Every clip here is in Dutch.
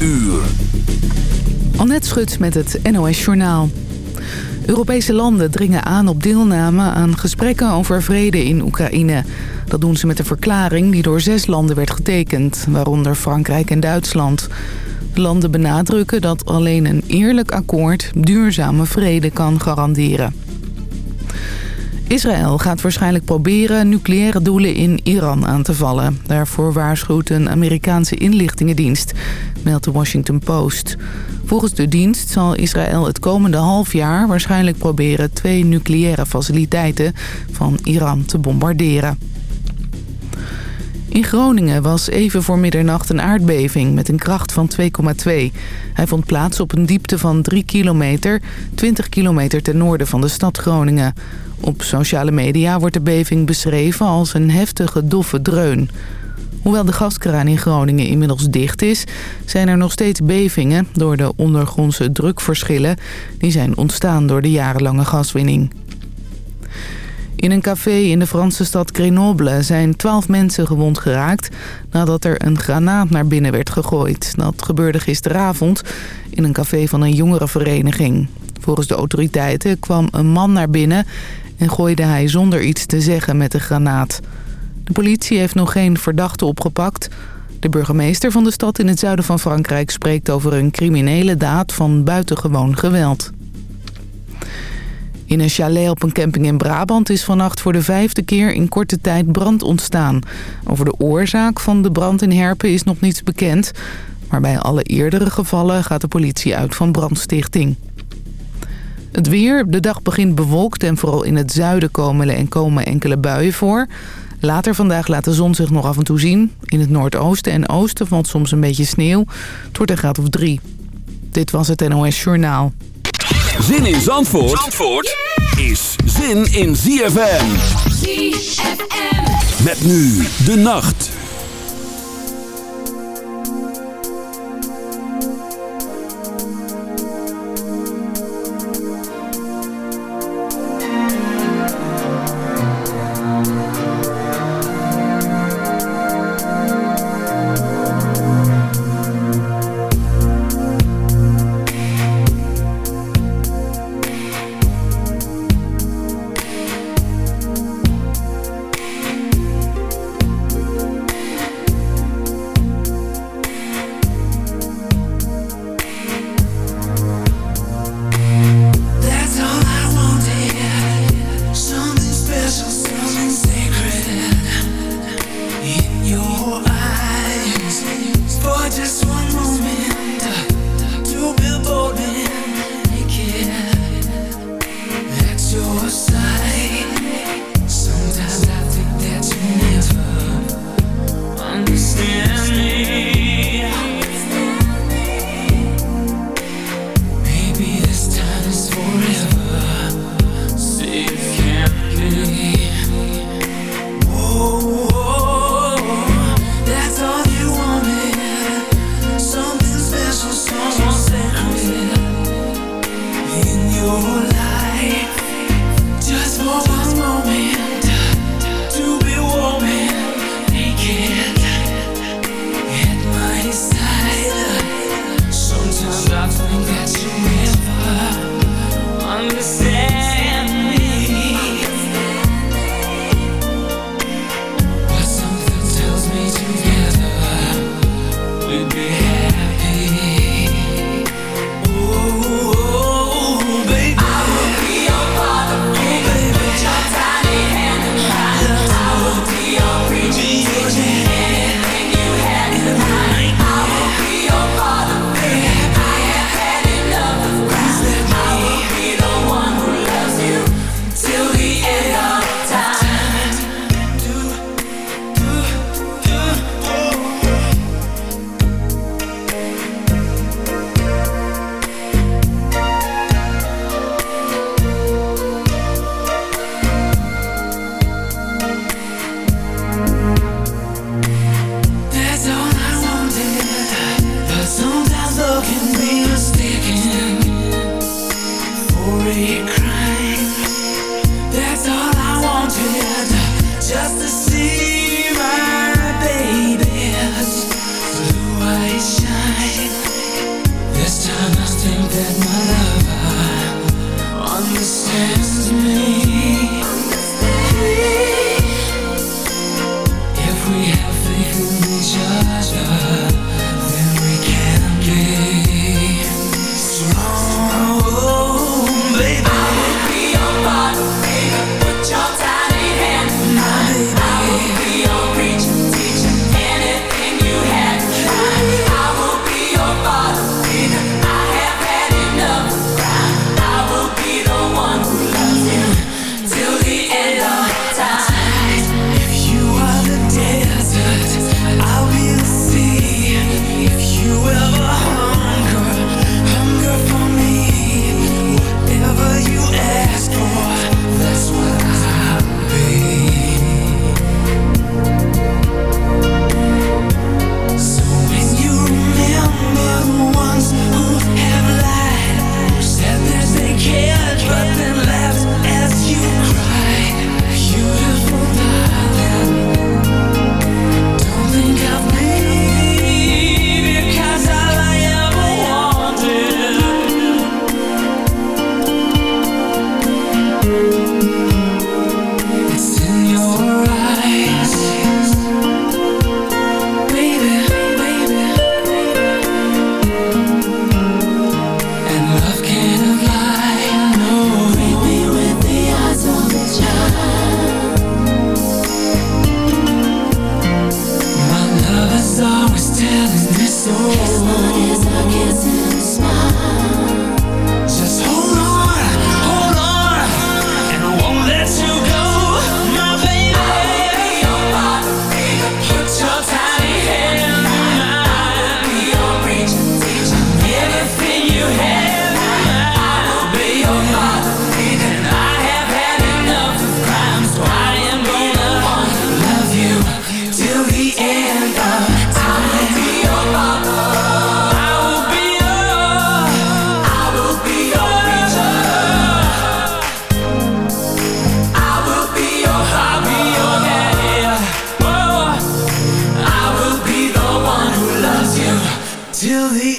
uur. Annette Schut met het NOS Journaal. Europese landen dringen aan op deelname aan gesprekken over vrede in Oekraïne. Dat doen ze met een verklaring die door zes landen werd getekend, waaronder Frankrijk en Duitsland. De landen benadrukken dat alleen een eerlijk akkoord duurzame vrede kan garanderen. Israël gaat waarschijnlijk proberen nucleaire doelen in Iran aan te vallen. Daarvoor waarschuwt een Amerikaanse inlichtingendienst, meldt de Washington Post. Volgens de dienst zal Israël het komende half jaar waarschijnlijk proberen twee nucleaire faciliteiten van Iran te bombarderen. In Groningen was even voor middernacht een aardbeving met een kracht van 2,2. Hij vond plaats op een diepte van 3 kilometer, 20 kilometer ten noorden van de stad Groningen. Op sociale media wordt de beving beschreven als een heftige doffe dreun. Hoewel de gaskraan in Groningen inmiddels dicht is... zijn er nog steeds bevingen door de ondergrondse drukverschillen... die zijn ontstaan door de jarenlange gaswinning. In een café in de Franse stad Grenoble zijn twaalf mensen gewond geraakt... nadat er een granaat naar binnen werd gegooid. Dat gebeurde gisteravond in een café van een jongerenvereniging. Volgens de autoriteiten kwam een man naar binnen... en gooide hij zonder iets te zeggen met de granaat. De politie heeft nog geen verdachte opgepakt. De burgemeester van de stad in het zuiden van Frankrijk spreekt over een criminele daad van buitengewoon geweld. In een chalet op een camping in Brabant is vannacht voor de vijfde keer in korte tijd brand ontstaan. Over de oorzaak van de brand in Herpen is nog niets bekend. Maar bij alle eerdere gevallen gaat de politie uit van brandstichting. Het weer. De dag begint bewolkt en vooral in het zuiden komen en komen enkele buien voor. Later vandaag laat de zon zich nog af en toe zien. In het noordoosten en oosten valt soms een beetje sneeuw. Het wordt een graad of drie. Dit was het NOS Journaal. Zin in Zandvoort, Zandvoort is zin in ZFM. ZFM. Met nu de nacht.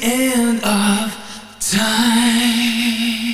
end of time.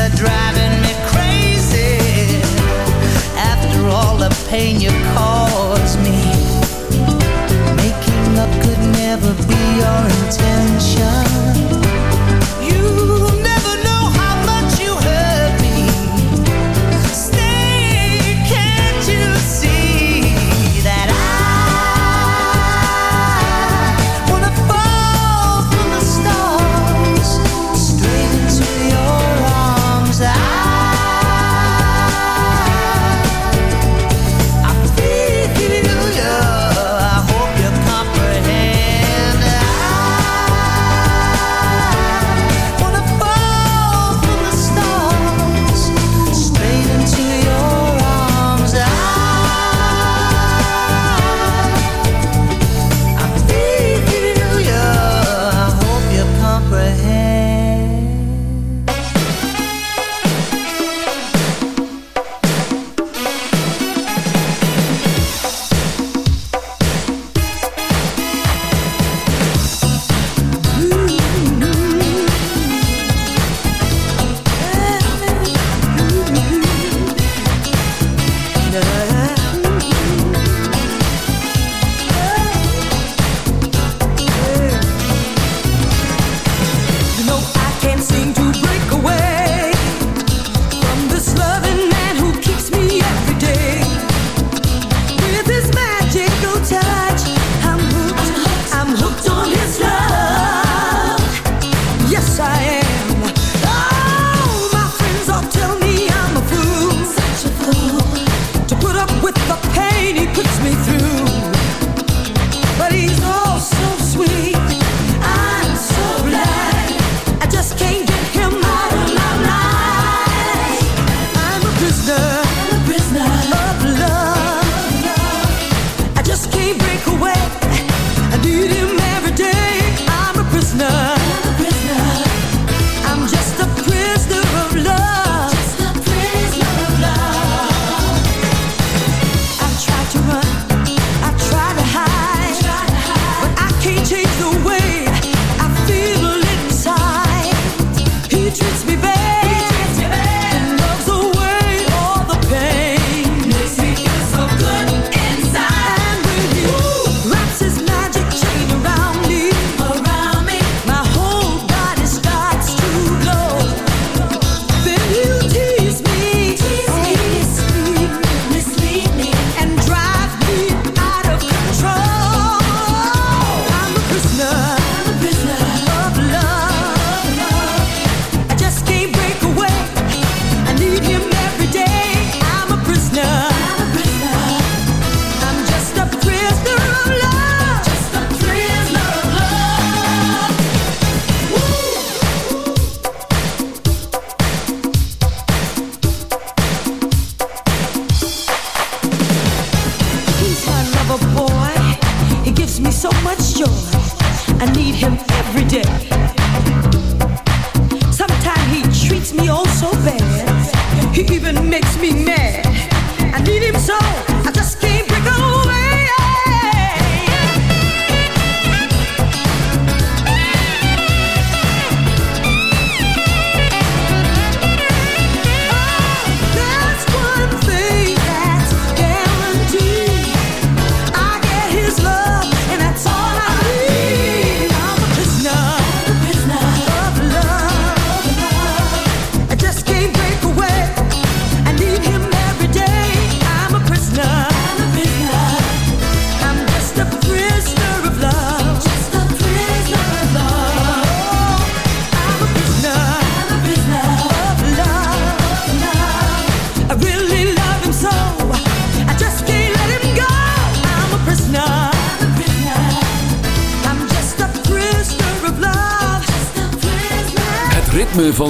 are driving me crazy. After all the pain you caused me Making up could never be your intention.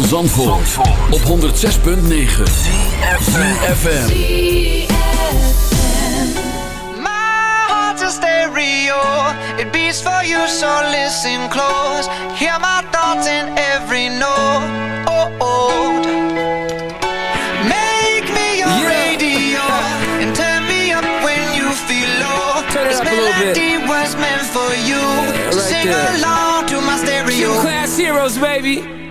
Van Zandvoort, Zandvoort. op 106.9 CFFM My heart's a stereo. It beats for you so listen close. Hear my thoughts in every note. Oh, oh. Make me your yeah. radio And turn me up when you feel low. Turn it this up a little bit. melody was meant for you. Yeah, right so Sing there. along to my stereo. Two class heroes, baby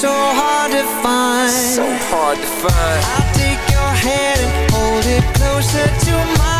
So hard to find. So hard to find. I'll take your hand and hold it closer to mine.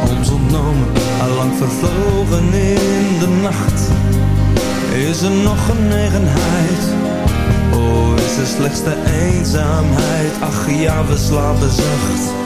ons ontnomen, allang vervlogen in de nacht. Is er nog genegenheid? Oh, is er slechts de eenzaamheid? Ach ja, we slapen zacht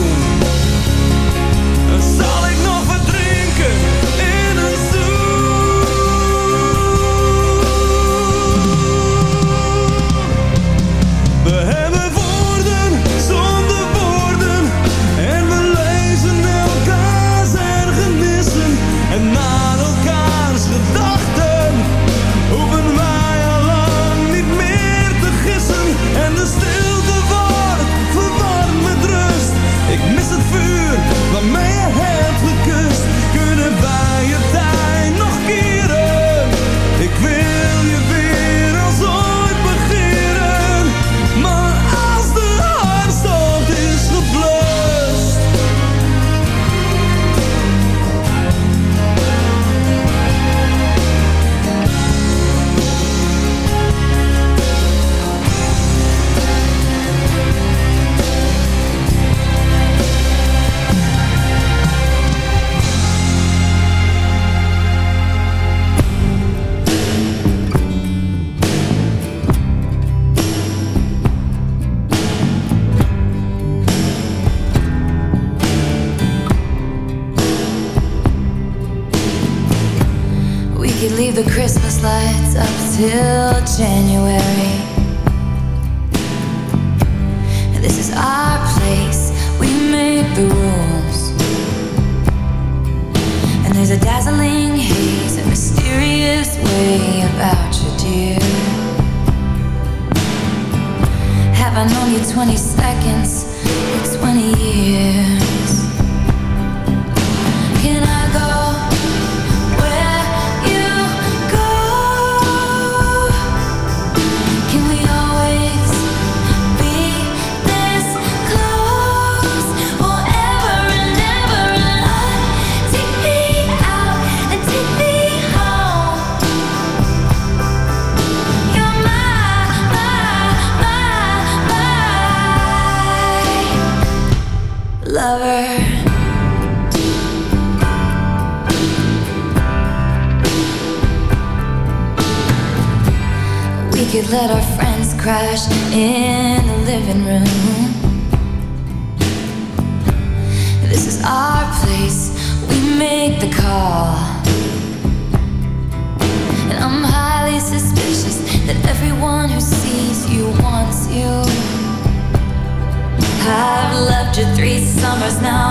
summer's now